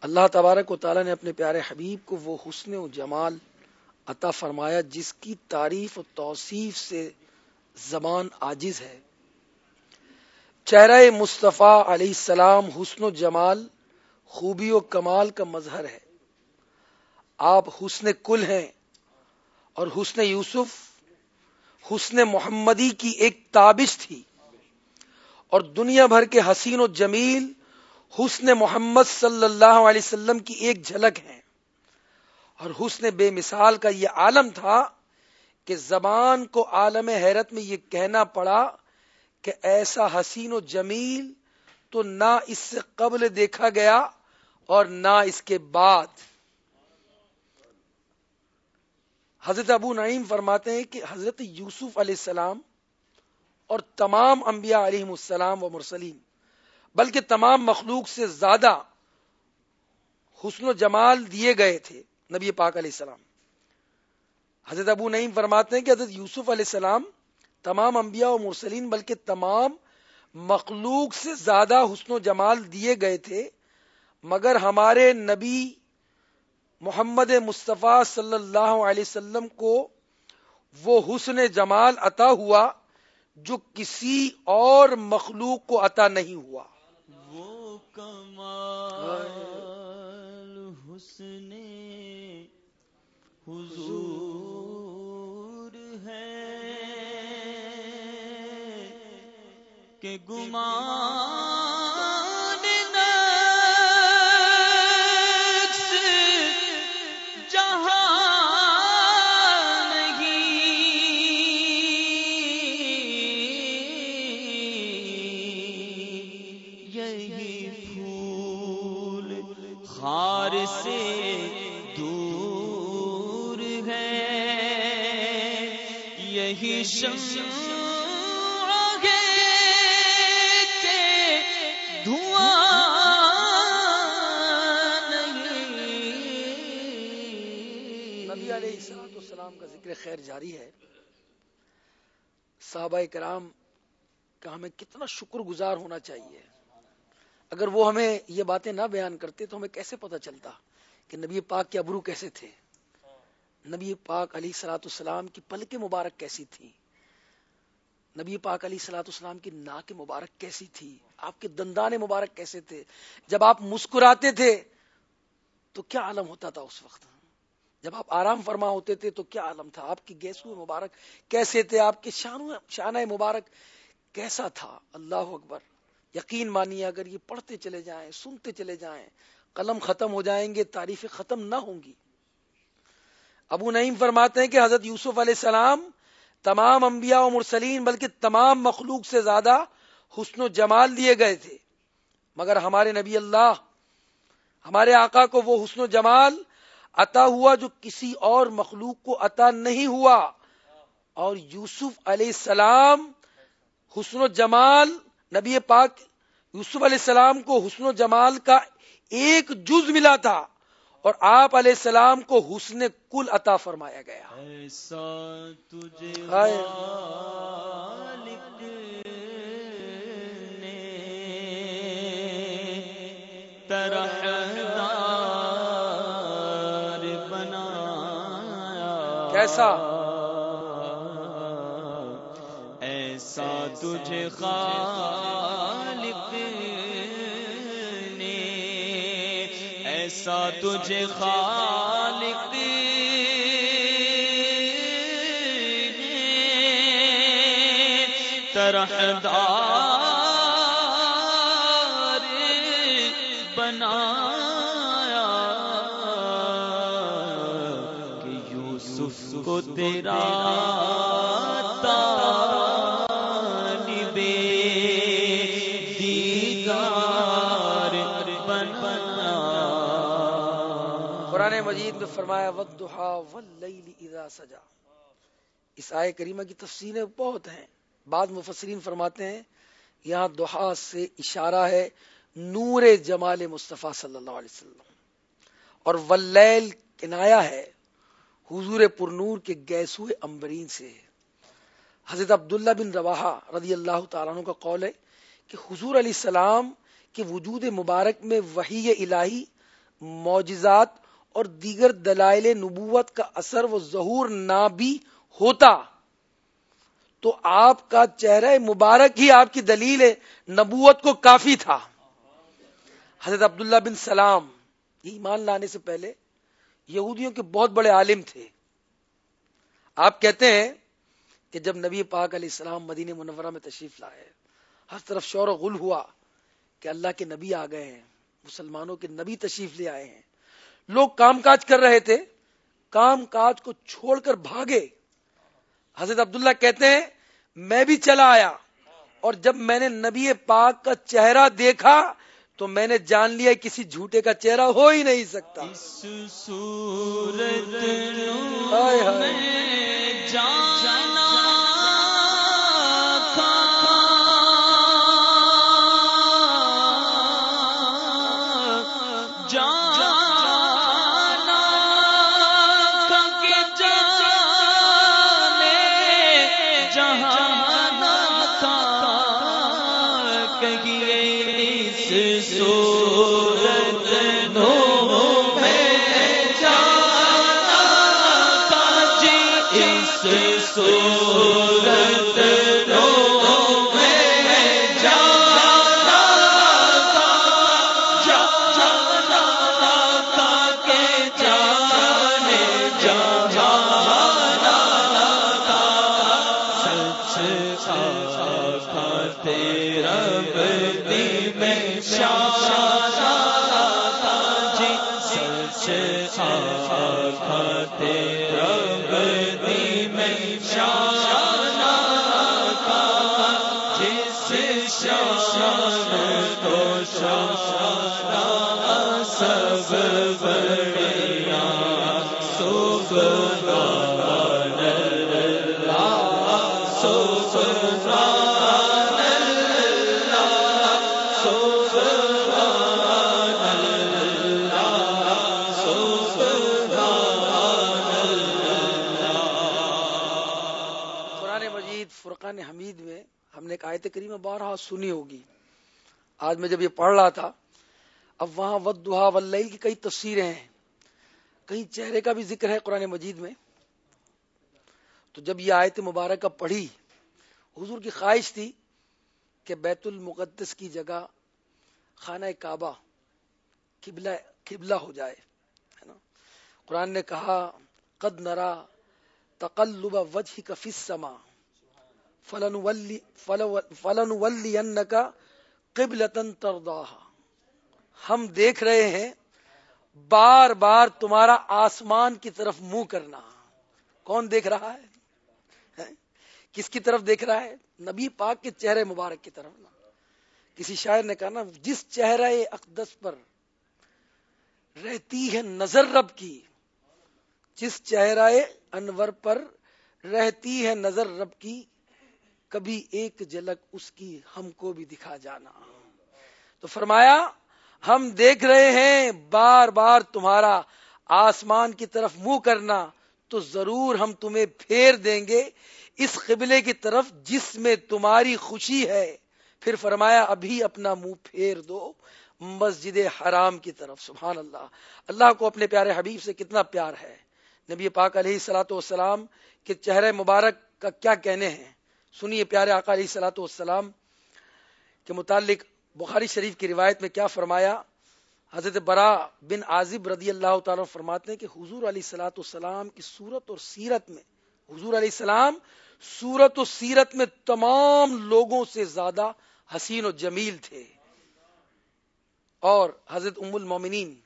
اللہ تبارک و تعالیٰ نے اپنے پیارے حبیب کو وہ حسن و جمال عطا فرمایا جس کی تعریف و توصیف سے زبان عاجز ہے۔ چہرہ مصطفیٰ علیہ السلام حسن و جمال خوبی و کمال کا مظہر ہے۔ آپ حسن کل ہیں اور حسن یوسف حسن محمدی کی ایک تابش تھی اور دنیا بھر کے حسین و جمیل حسن محمد صلی اللہ علیہ وسلم کی ایک جھلک ہے۔ اور حسن بے مثال کا یہ عالم تھا کہ زبان کو عالم حیرت میں یہ کہنا پڑا کہ ایسا حسین و جمیل تو نہ اس سے قبل دیکھا گیا اور نہ اس کے بعد۔ حضرت ابو نعیم فرماتے ہیں کہ حضرت یوسف علیہ السلام اور تمام انبیاء علیہ السلام و مرسلین بلکہ تمام مخلوق سے زیادہ حسن و جمال دیے گئے تھے نبی پاک علیہ السلام۔ حضرت ابو نعیم فرماتے ہیں کہ حضرت یوسف علیہ السلام تمام انبیاء و مرسلین بلکہ تمام مخلوق سے زیادہ حسن و جمال دیے گئے تھے، مگر ہمارے نبی محمد مصطفیٰ صلی اللہ علیہ وسلم کو وہ حسن جمال عطا ہوا جو کسی اور مخلوق کو عطا نہیں ہوا۔ کمال حسن حضور ہے کہ گمان صحابہ کرام کا ہمیں کتنا شکر گزار ہونا چاہیے۔ اگر وہ ہمیں یہ باتیں نہ بیان کرتے تو ہمیں کیسے پتا چلتا کہ نبی پاک کے ابرو کیسے تھے؟ نبی پاک علی سلاۃ السلام کی پلک مبارک کیسی تھی نبی پاک علی سلاۃ السلام کی ناک مبارک کیسی تھی آپ کے دندان مبارک کیسے تھے؟ جب آپ مسکراتے تھے تو کیا عالم ہوتا تھا اس وقت؟ جب آپ آرام فرما ہوتے تھے تو کیا عالم تھا؟ آپ کی گیسو مبارک کیسے تھے؟ آپ کے شانہ مبارک کیسا تھا؟ اللہ اکبر۔ یقین مانیے، اگر یہ پڑھتے چلے جائیں، سنتے چلے جائیں، قلم ختم ہو جائیں گے تعریف ختم نہ ہوں گی۔ ابو نعیم فرماتے ہیں کہ حضرت یوسف علیہ السلام تمام انبیاء و مرسلین، بلکہ تمام مخلوق سے زیادہ حسن و جمال دیے گئے تھے۔ مگر ہمارے نبی اللہ، ہمارے آقا کو وہ حسن و جمال عطا ہوا جو کسی اور مخلوق کو عطا نہیں ہوا۔ اور یوسف علیہ السلام حسن و جمال نبی پاک یوسف علیہ السلام کو حسن و جمال کا ایک جز ملا تھا۔ اور آپ علیہ السلام کو حسن کل عطا فرمایا گیا۔ ایسا تجھے نے کیسا ایسا تجھے خالق نے ایسا تجھے خالق نے طرحدار تیرا قرآن مجید میں فرمایا ودہا واللیل اذا سجا اس آئے کریمہ کی تفسیریں بہت ہیں۔ بعض مفسرین فرماتے ہیں، یہاں دہا سے اشارہ ہے نور جمال مصطفیٰ صلی اللہ علیہ وسلم۔ اور واللیل کنایا ہے حضور پر نور کے گیسو امبرین سے حضرت عبداللہ بن رواحہ رضی اللہ تعالیٰ عنہ کا قول ہے کہ حضور علیہ السلام کے وجود مبارک میں وحی الہی، معجزات اور دیگر دلائل نبوت کا اثر و ظہور نہ بھی ہوتا۔ تو آپ کا چہرہ مبارک ہی آپ کی دلیل نبوت کو کافی تھا۔ حضرت عبداللہ بن سلام، ایمان لانے سے پہلے یہودیوں کے بہت بڑے عالم تھے۔ آپ کہتے ہیں کہ جب نبی پاک علیہ السلام مدینہ منورہ میں تشریف لائے، ہر طرف شور و غل ہوا کہ اللہ کے نبی آ گئے ہیں، مسلمانوں کے نبی تشریف لے آئے ہیں۔ لوگ کام کاج کر رہے تھے، کام کاج کو چھوڑ کر بھاگے۔ حضرت عبداللہ کہتے ہیں، میں بھی چلا آیا اور جب میں نے نبی پاک کا چہرہ دیکھا تو میں نے جان لیا کسی جھوٹے کا چہرہ ہو ہی نہیں سکتا۔ اس صورت ہائے ہائے۔ میں جانا سو کریمہ سنی ہوگی۔ آج میں جب یہ پڑھ رہا تھا، اب وہاں ودہا واللیل کی کئی تفسیریں ہیں۔ کئی چہرے کا بھی ذکر ہے قرآن مجید میں۔ تو جب یہ آیت مبارکہ پڑھی، حضور کی خواہش تھی کہ بیت المقدس کی جگہ خانہ کعبہ، قبلہ قبلہ ہو جائے، ہے نا؟ قرآن نے کہا، قد نرا تقلب وجہ کا فسما فلن ولی فلن ولی کا قبلتن ہم دیکھ رہے ہیں بار بار تمہارا آسمان کی طرف منہ کرنا۔ کون دیکھ رہا ہے؟ کس کی طرف دیکھ رہا ہے؟ نبی پاک کے چہرے مبارک کی طرف نا۔ کسی شاعر نے کہا نا، جس چہرہ اقدس پر رہتی ہے نظر رب کی، جس چہرہ انور پر رہتی ہے نظر رب کی کبھی ایک جھلک اس کی ہم کو بھی دکھا جانا۔ تو فرمایا، ہم دیکھ رہے ہیں، بار بار تمہارا آسمان کی طرف منہ کرنا تو ضرور ہم تمہیں پھیر دیں گے۔ اس قبلے کی طرف جس میں تمہاری خوشی ہے، پھر فرمایا، ابھی اپنا منہ پھیر دو مسجد حرام کی طرف۔ سبحان اللہ۔ اللہ کو اپنے پیارے حبیب سے کتنا پیار ہے۔ نبی پاک علیہ سلاۃ والسلام کے چہرے مبارک کا کیا کہنے ہیں؟ سنیے پیارے آقا علیہ سلاۃ والسلام کے متعلق بخاری شریف کی روایت میں کیا فرمایا؟ حضرت برا بن عازب رضی اللہ تعالیٰ فرماتے ہیں کہ حضور علیہ سلاۃ والسلام کی صورت اور سیرت میں، حضور علیہ السلام صورت و سیرت میں تمام لوگوں سے زیادہ حسین و جمیل تھے۔ اور حضرت ام المومنین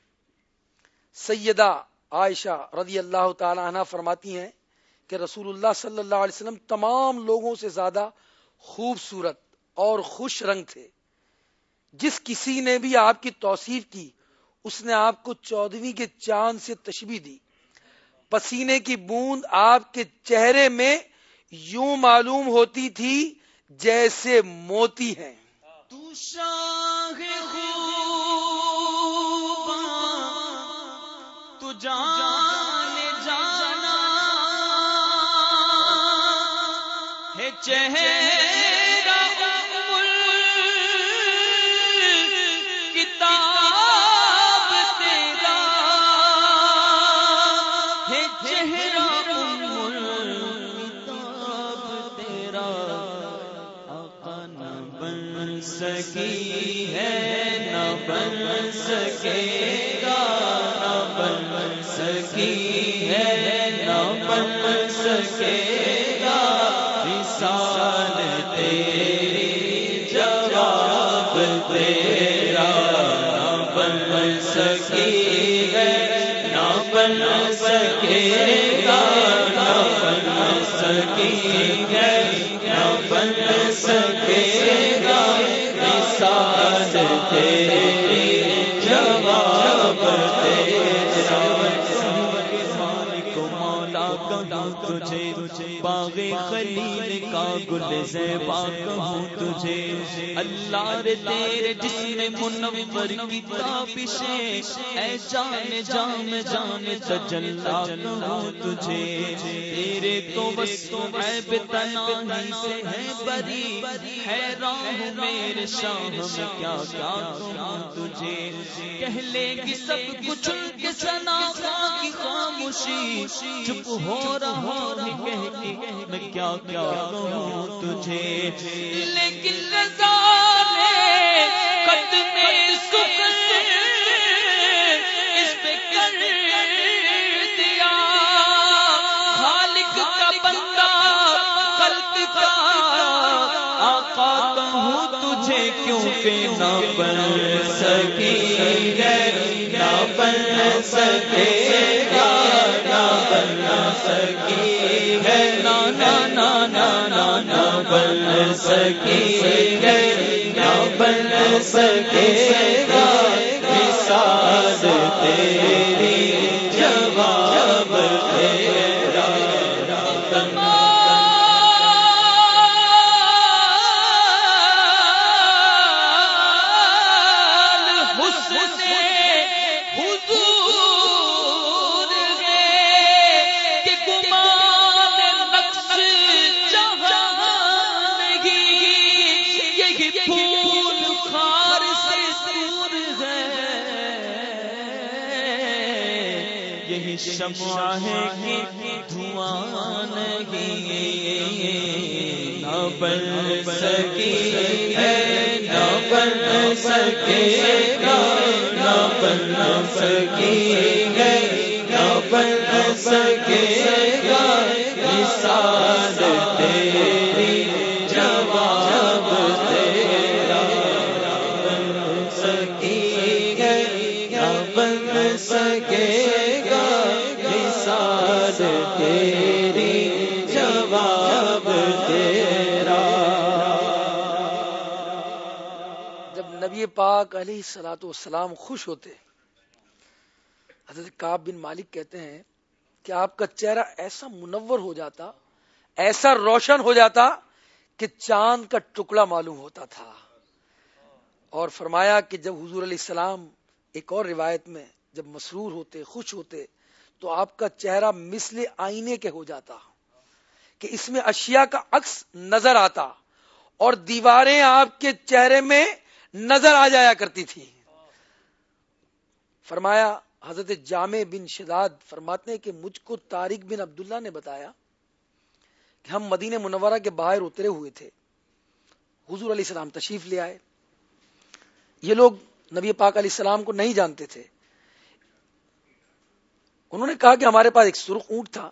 سیدہ عائشہ رضی اللہ تعالی عنہ فرماتی ہیں کہ رسول اللہ صلی اللہ علیہ وسلم تمام لوگوں سے زیادہ خوبصورت اور خوش رنگ تھے۔ جس کسی نے بھی آپ کی توصیف کی، اس نے آپ کو چودویں کے چاند سے تشبیح دی۔ پسینے کی بوند آپ کے چہرے میں یوں معلوم ہوتی تھی جیسے موتی ہیں۔ تو شاہ خوباں، تو جان چہرے ہے نہ بن سکے گا نہ نہ سکے گا ساز تیری جواب مولا تجھے باغ خلیل کا گل زیبا کہوں تجھے۔ اللہ رے تیرے جسم منور کی کتابشے اے جان جام جان تجلا کہوں تجھے۔ تیرے تو وسط عیب تناہی سے ہے بری حیران ہوں میرے شاہ میں کیا کیا کہوں تجھے۔ کہہ لے گی سب کچھ ان کے سنا کی خاموشی، چپ ہو رہا ہے کہہ میں کیا کیا کہوں تجھے؟ لیکن نظارے قدم سکر اس پہ کر دیا۔ خالق کا بندہ خلق کا آقا کہوں تجھے؟ کیوں پہ نہ بن سکی نہ بن سکے گا، نہ بن سکی ہے۔ نانا نانا نانا نا نا نہ بن سکی ہے نہ بن سکے گا۔ مثال تیری شمع ہے کہ دھواں نہیں۔ نہ بن سکی ہے نہ بن سکے گا، نہ بن سکی ہے نہ بن سکے گا۔ مثال جب پاک علیہ سلاۃ والسلام خوش ہوتے حضرت کاب بن مالک کہتے ہیں کہ آپ کا چہرہ ایسا منور ہو جاتا، ایسا روشن ہو جاتا کہ چاند کا ٹکڑا معلوم ہوتا تھا۔ اور فرمایا کہ جب حضور علیہ السلام ایک اور روایت میں جب مسرور ہوتے، خوش ہوتے، تو آپ کا چہرہ مثل آئینے کے ہو جاتا کہ اس میں اشیاء کا عکس نظر آتا اور دیواریں آپ کے چہرے میں نظر آ جایا کرتی تھی۔ فرمایا، حضرت جامع بن شداد فرماتے ہیں کہ مجھ کو طارق بن عبداللہ نے بتایا کہ ہم مدینہ منورہ کے باہر اترے ہوئے تھے۔ حضور علیہ السلام تشریف لے آئے۔ یہ لوگ نبی پاک علیہ السلام کو نہیں جانتے تھے۔ انہوں نے کہا کہ ہمارے پاس ایک سرخ اونٹ تھا۔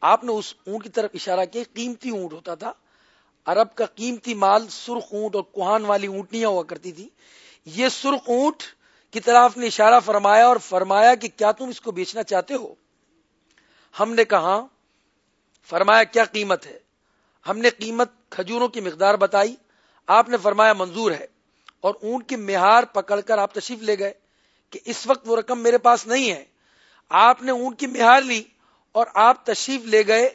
آپ نے اس اونٹ کی طرف اشارہ کیا، قیمتی اونٹ ہوتا تھا۔ عرب کا قیمتی مال سرخ اونٹ اور کوہان والی اونٹنیاں ہوا کرتی تھی۔ یہ سرخ اونٹ کی طرف نے اشارہ فرمایا اور فرمایا کہ کیا تم اس کو بیچنا چاہتے ہو؟ ہم نے کہا، فرمایا، کیا قیمت ہے؟ ہم نے قیمت کھجوروں کی مقدار بتائی۔ آپ نے فرمایا، منظور ہے۔ اور اونٹ کی مہار پکڑ کر آپ تشریف لے گئے کہ اس وقت وہ رقم میرے پاس نہیں ہے۔ آپ نے اونٹ کی مہار لی اور آپ تشریف لے گئے۔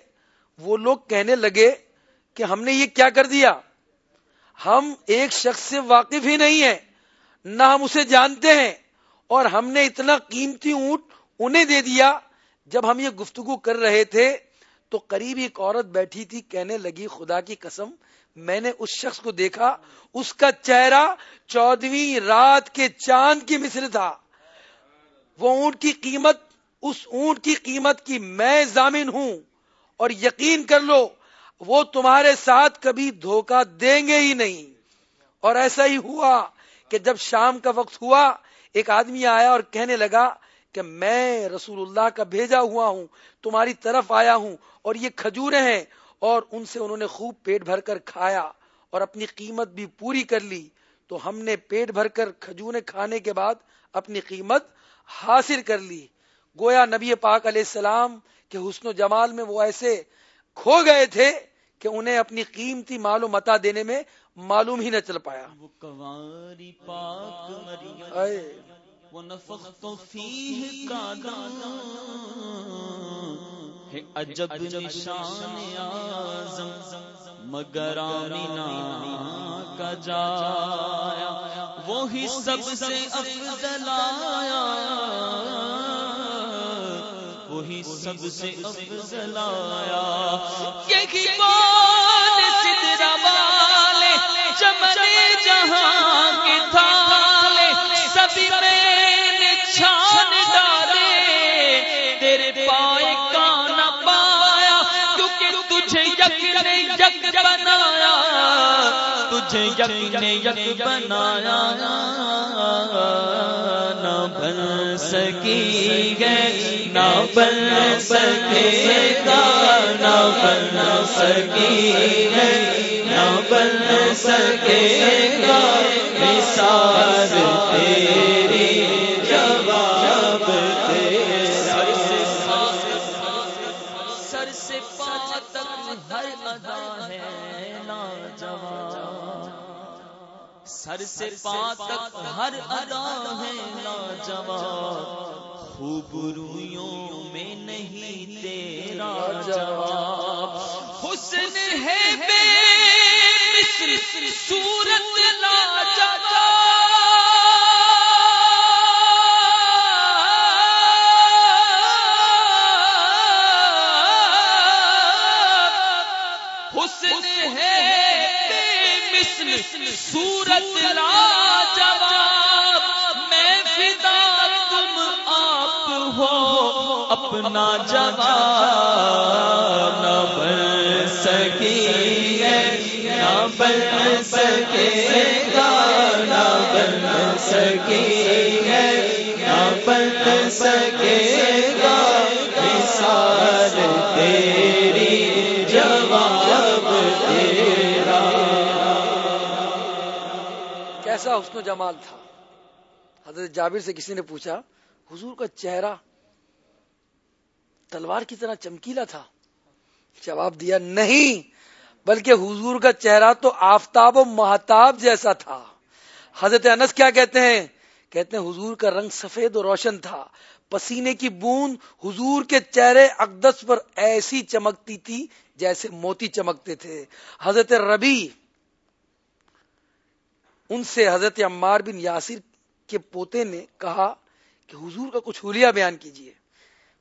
وہ لوگ کہنے لگے کہ ہم نے یہ کیا کر دیا؟ ہم ایک شخص سے واقف ہی نہیں ہیں، نہ ہم اسے جانتے ہیں، اور ہم نے اتنا قیمتی اونٹ انہیں دے دیا۔ جب ہم یہ گفتگو کر رہے تھے تو قریب ایک عورت بیٹھی تھی، کہنے لگی، خدا کی قسم، میں نے اس شخص کو دیکھا، اس کا چہرہ چودویں رات کے چاند کی مثل تھا۔ وہ اونٹ کی قیمت، اس اونٹ کی قیمت کی میں ضامن ہوں، اور یقین کر لو وہ تمہارے ساتھ کبھی دھوکہ دیں گے ہی نہیں۔ اور ایسا ہی ہوا کہ جب شام کا وقت ہوا، ایک آدمی آیا اور کہنے لگا کہ میں رسول اللہ کا بھیجا ہوا ہوں، تمہاری طرف آیا ہوں اور یہ کھجورے ہیں۔ اور ان سے انہوں نے خوب پیٹ بھر کر کھایا اور اپنی قیمت بھی پوری کر لی۔ تو ہم نے پیٹ بھر کر کھجورے کھانے کے بعد اپنی قیمت حاصل کر لی۔ گویا نبی پاک علیہ السلام کے حسن و جمال میں وہ ایسے کھو گئے تھے کہ انہیں اپنی قیمتی مال و متا دینے میں معلوم ہی نہ چل پایا۔ وہ کواری پاک وہ نفخت فیہ کا ہے عجب نشان آزم مگر آمینہ کا جایا۔ وہی سب سے افضل آیا۔ وہی سب سے افضل آیا۔ یہی بات سدرا والے چمنے جہاں کے تھالے سبھی میں نے چھان ڈالے۔ تیرے پائے کا نہ پایا کیونکہ تجھے یک نے یک بنایا۔ تجھے یک نے یک بنایا۔ بن سکی گئی نہ بن سکے گا، نہ بن سکی گئی نہ بن سکے گا۔ مثال سے پا تک ہر ادا ہے لاجواب خوب رویوں میں نہیں تیرا جواب۔ حسن ہے بے مثل، صورت لا صورت لا جواب میں فدا تم آپ ہو، اپنا جگہ نہ بن سکی نہ بن سکے گا، نہ بن سکی کیسا حسن و جمال تھا۔ حضرت جابر سے کسی نے پوچھا، حضور کا چہرہ تلوار کی طرح چمکیلا تھا۔ جواب دیا، نہیں، بلکہ حضور کا چہرہ تو آفتاب و محتاب جیسا تھا۔ حضرت انس کیا کہتے ہیں؟ کہتے ہیں، حضور کا رنگ سفید و روشن تھا۔ پسینے کی بوند حضور کے چہرے اقدس پر ایسی چمکتی تھی جیسے موتی چمکتے تھے۔ حضرت ربی ان سے حضرت عمار بن یاسر کے پوتے نے کہا کہ حضور کا کچھ حلیہ بیان کیجیے۔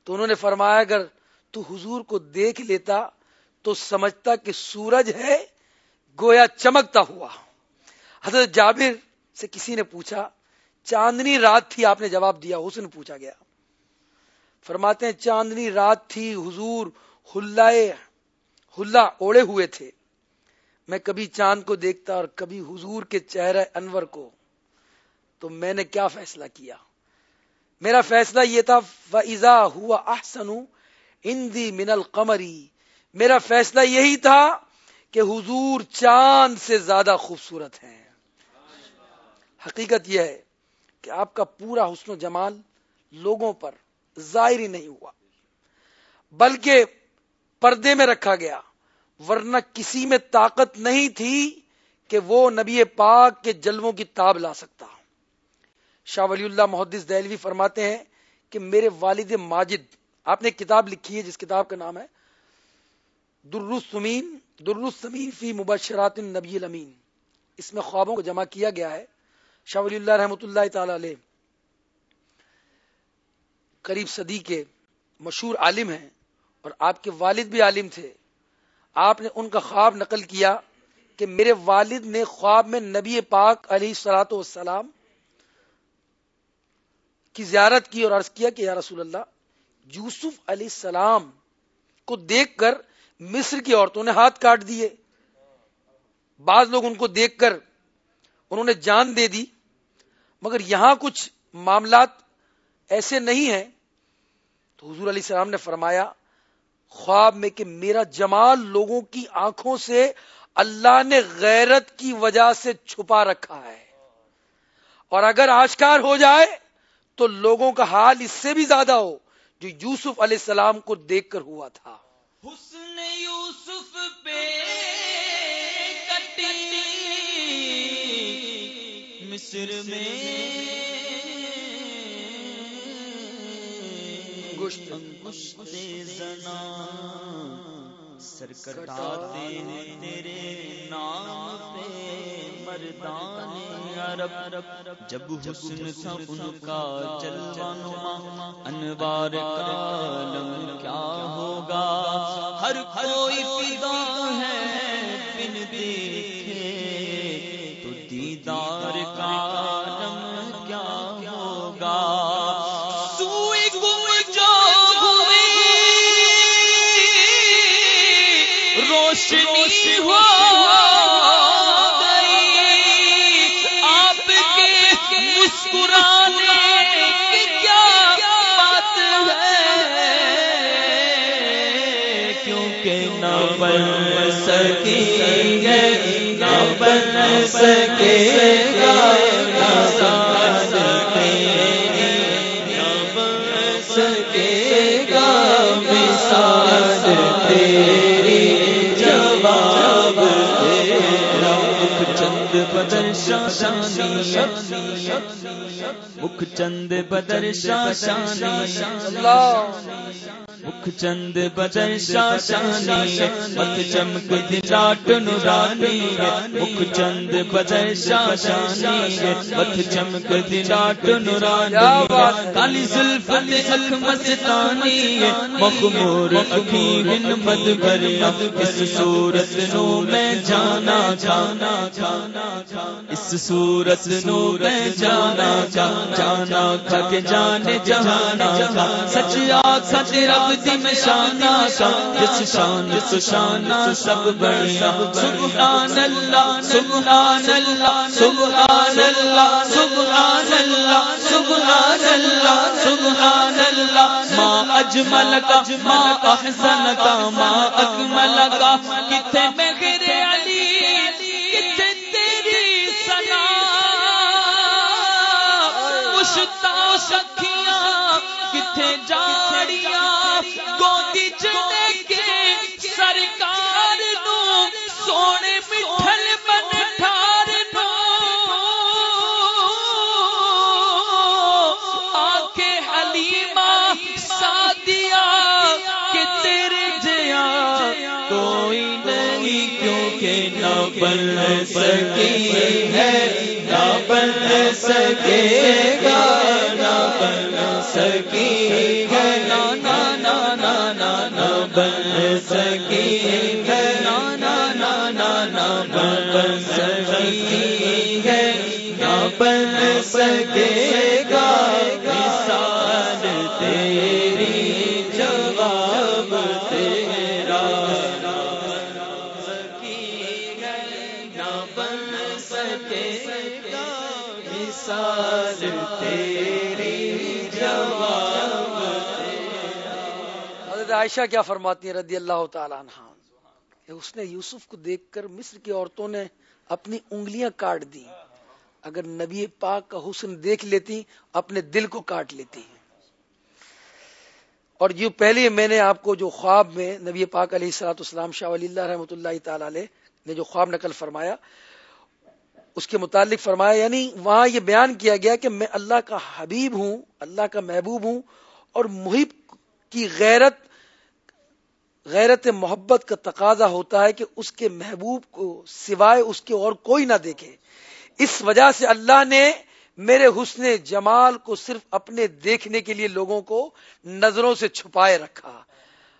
تو انہوں نے فرمایا، اگر تو حضور کو دیکھ لیتا تو سمجھتا کہ سورج ہے، گویا چمکتا ہوا۔ حضرت جابر سے کسی نے پوچھا، چاندنی رات تھی؟ آپ نے جواب دیا، حسن پوچھا گیا۔ فرماتے ہیں، چاندنی رات تھی، حضور ہلا اوڑے ہوئے تھے۔ میں کبھی چاند کو دیکھتا اور کبھی حضور کے چہرے انور کو، تو میں نے کیا فیصلہ کیا؟ میرا فیصلہ یہ تھا فضا ہوا احسن ہندی من القمری میرا فیصلہ یہی تھا کہ حضور چاند سے زیادہ خوبصورت ہیں۔ حقیقت یہ ہے کہ آپ کا پورا حسن و جمال لوگوں پر ظاہر ہی نہیں ہوا، بلکہ پردے میں رکھا گیا۔ ورنہ کسی میں طاقت نہیں تھی کہ وہ نبی پاک کے جلووں کی تاب لا سکتا شاہ ولی اللہ محدث دہلوی فرماتے ہیں کہ میرے والد ماجد، آپ نے کتاب لکھی ہے جس کتاب کا نام ہے درسمین درسمین فی مبشرات النبی الامین۔ اس میں خوابوں کو جمع کیا گیا ہے۔ شاہ ولی اللہ رحمۃ اللہ تعالی علیہ قریب صدی کے مشہور عالم ہیں اور آپ کے والد بھی عالم تھے۔ آپ نے ان کا خواب نقل کیا کہ میرے والد نے خواب میں نبی پاک علیہ سلاۃ والسلام کی زیارت کی اور عرض کیا کہ یا رسول اللہ، یوسف علیہ السلام کو دیکھ کر مصر کی عورتوں نے ہاتھ کاٹ دیے۔ بعض لوگ ان کو دیکھ کر انہوں نے جان دے دی، مگر یہاں کچھ معاملات ایسے نہیں ہیں۔ تو حضور علیہ السلام نے فرمایا خواب میں کہ میرا جمال لوگوں کی آنکھوں سے اللہ نے غیرت کی وجہ سے چھپا رکھا ہے۔ اور اگر آشکار ہو جائے تو لوگوں کا حال اس سے بھی زیادہ ہو جو یوسف علیہ السلام کو دیکھ کر ہوا تھا۔ حسن یوسف پہ کٹی، مصر میں زنا، سر کٹاتے ہیں تیرے نام پہ مردان عرب۔ جب حسن تھا ان کا جلوانما انوار کا عالم کیا ہوگا؟ ہر کوئی فدا مکھ چند بدر شاشانی مکھ چند چند بدر شاشانی مت چمک دلاٹ نورانی مکھ چند بدر شاشانی مت چمک دلاٹ نورانی کالی زلف اک مستانی مخمور اکھی ہن مد بھری اس صورت نو میں جانا جانا جانا اس صورت نو میں جانا جانا جانا کھا کے جانے جہانا سچ آگ سچ رب دی دن شانا جس شان، جس شانا سب بڑھیا۔ سبحان اللہ سبحان اللہ سبحان اللہ سبحان اللہ سبحان اللہ سبحان اللہ۔ ما اجمل کا، ما احسن کا، ما اکمل کا۔ کتنے میں سکی ہے، نہ بن سکے گا، نہ بن سکی ہے نا بن سکی ہے نانا بن سکی ہے نہ بن سکے عائشہ کیا فرماتی ہیں رضی اللہ تعالیٰ عنہ؟ کہ اس نے یوسف کو دیکھ کر مصر کی عورتوں نے اپنی انگلیاں کاٹ دی اگر نبی پاک کا حسن دیکھ لیتی، اپنے دل کو کاٹ لیتی۔ اور جو پہلے میں نے آپ کو جو خواب میں نبی پاک علیہ السلاۃ السلام شاہ ولی اللہ رحمۃ اللہ تعالی علیہ نے جو خواب نقل فرمایا، اس کے متعلق فرمایا یعنی وہاں یہ بیان کیا گیا کہ میں اللہ کا حبیب ہوں، اللہ کا محبوب ہوں، اور محب کی غیرت غیرت محبت کا تقاضا ہوتا ہے کہ اس کے محبوب کو سوائے اس کے اور کوئی نہ دیکھے۔ اس وجہ سے اللہ نے میرے حسن جمال کو صرف اپنے دیکھنے کے لیے لوگوں کو نظروں سے چھپائے رکھا۔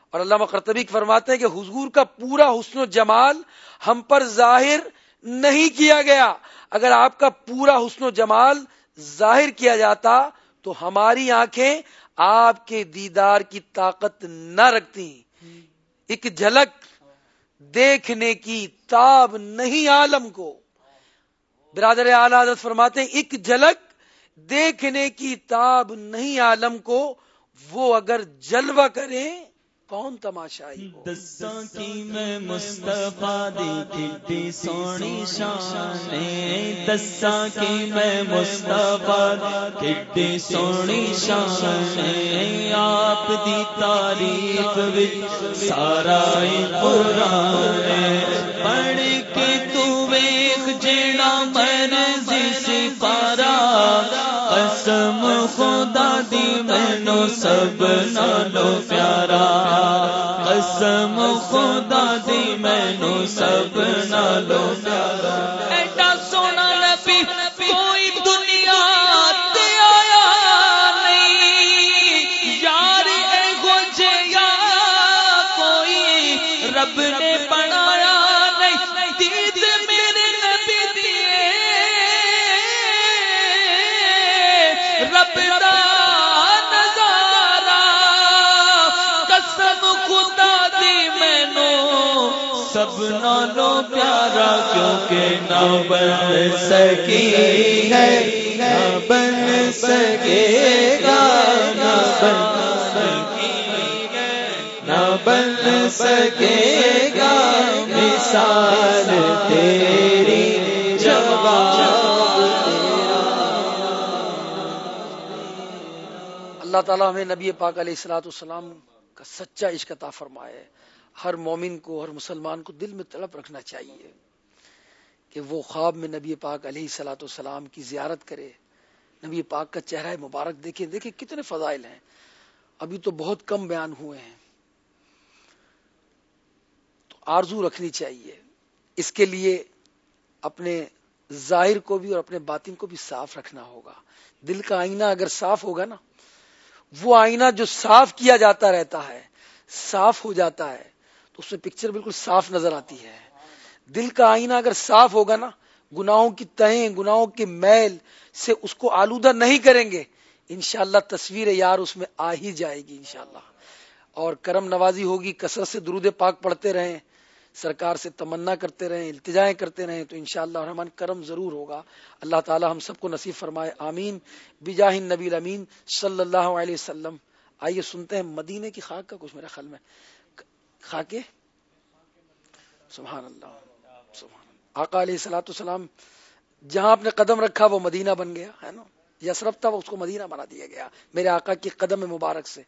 اور علامہ قرطبی فرماتے ہیں کہ حضور کا پورا حسن و جمال ہم پر ظاہر نہیں کیا گیا۔ اگر آپ کا پورا حسن و جمال ظاہر کیا جاتا تو ہماری آنکھیں آپ کے دیدار کی طاقت نہ رکھتی ایک جھلک دیکھنے کی تاب نہیں عالم کو۔ برادر اعلی حضرت فرماتے ہیں، ایک جھلک دیکھنے کی تاب نہیں عالم کو، وہ اگر جلوہ کریں کون تماشائی دساں کی میں مصطفیٰ دی کتنی سونی شان دساں کی میں مصطفیٰ کتنی سونی شان آپ دی تاریخ وچ سارا قرآن پڑھ کے تو ویکھ جیڑا مرضی سپارا قسم خدا دی مینو سب نالو پیارا۔ سب نالو پیارا کیونکہ نہ بن سکی ہے نہ بن سکے گا نہ بن سکی ہے نہ بن سکے گا۔ مثال تیری جواب۔ اللہ تعالیٰ ہمیں نبی پاک علیہ السلاۃ السلام کا سچا عشق عطا فرمائے۔ ہر مومن کو، ہر مسلمان کو دل میں تڑپ رکھنا چاہیے کہ وہ خواب میں نبی پاک علیہ السلاۃ السلام کی زیارت کرے۔ نبی پاک کا چہرہ مبارک دیکھیں دیکھیں کتنے فضائل ہیں۔ ابھی تو بہت کم بیان ہوئے ہیں۔ تو آرزو رکھنی چاہیے۔ اس کے لیے اپنے ظاہر کو بھی اور اپنے باطن کو بھی صاف رکھنا ہوگا۔ دل کا آئینہ اگر صاف ہوگا نا، وہ آئینہ جو صاف کیا جاتا رہتا ہے، صاف ہو جاتا ہے۔ تو اس میں پکچر بالکل صاف نظر آتی ہے۔ دل کا آئینہ اگر صاف ہوگا نا، گناہوں کی تہیں، گناہوں کی میل سے اس کو آلودہ نہیں کریں گے۔ انشاءاللہ تصویر یار اس میں آ ہی جائے گی انشاءاللہ۔ اور کرم نوازی ہوگی، کثرت سے درود پاک پڑھتے رہیں، سرکار سے تمنا کرتے رہیں، التجائیں کرتے رہیں، تو انشاءاللہ الرحمن کرم ضرور ہوگا۔ اللہ تعالی ہم سب کو نصیب فرمائے، آمین۔ بجاہ نبی الامین صلی اللہ علیہ وسلم۔ آئیے سنتے ہیں مدینے کی خاک کا کچھ میرے خیال میں۔ خاکے سبحان اللہ سبحان اللہ۔ آقا علیہ السلاۃ السلام جہاں آپ نے قدم رکھا وہ مدینہ بن گیا، ہے نا؟ یسرف تھا اس کو مدینہ بنا دیا گیا، میرے آقا کی قدم مبارک سے۔